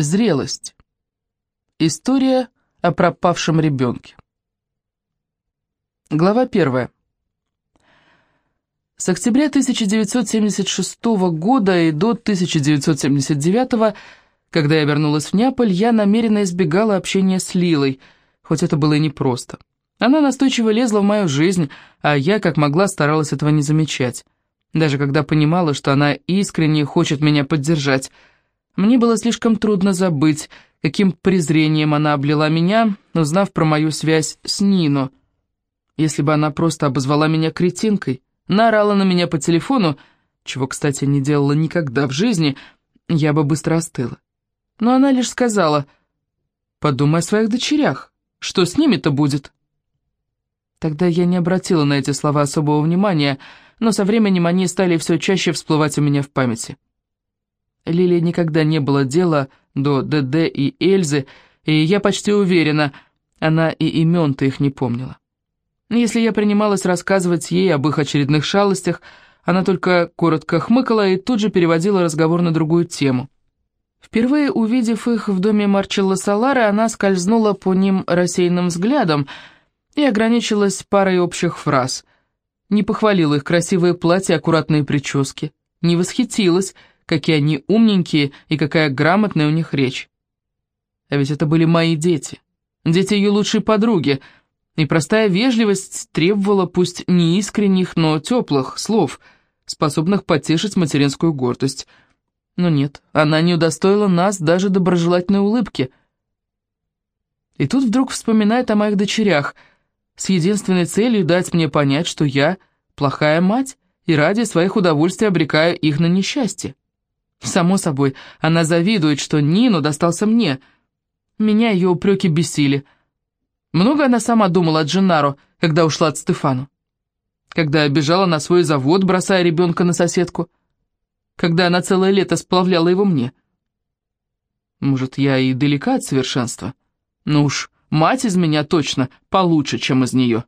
Зрелость. История о пропавшем ребенке. Глава первая. С октября 1976 года и до 1979, когда я вернулась в Неаполь, я намеренно избегала общения с Лилой, хоть это было и непросто. Она настойчиво лезла в мою жизнь, а я, как могла, старалась этого не замечать. Даже когда понимала, что она искренне хочет меня поддержать – мне было слишком трудно забыть, каким презрением она облила меня, узнав про мою связь с Нино. Если бы она просто обозвала меня кретинкой, наорала на меня по телефону, чего, кстати, не делала никогда в жизни, я бы быстро остыла. Но она лишь сказала, «Подумай о своих дочерях, что с ними-то будет?» Тогда я не обратила на эти слова особого внимания, но со временем они стали все чаще всплывать у меня в памяти. Лиле никогда не было дела до ДД и Эльзы, и я почти уверена, она и имен-то их не помнила. Если я принималась рассказывать ей об их очередных шалостях, она только коротко хмыкала и тут же переводила разговор на другую тему. Впервые увидев их в доме Марчелло Салары, она скользнула по ним рассеянным взглядом и ограничилась парой общих фраз. Не похвалила их красивые платья аккуратные прически, не восхитилась, какие они умненькие и какая грамотная у них речь. А ведь это были мои дети, дети ее лучшей подруги, и простая вежливость требовала пусть не искренних, но теплых слов, способных потешить материнскую гордость. Но нет, она не удостоила нас даже доброжелательной улыбки. И тут вдруг вспоминает о моих дочерях, с единственной целью дать мне понять, что я плохая мать, и ради своих удовольствий обрекаю их на несчастье. Само собой, она завидует, что Нину достался мне. Меня ее упреки бесили. Много она сама думала о Дженнаро, когда ушла от Стефану. Когда бежала на свой завод, бросая ребенка на соседку. Когда она целое лето сплавляла его мне. Может, я и далека от совершенства, но уж мать из меня точно получше, чем из нее.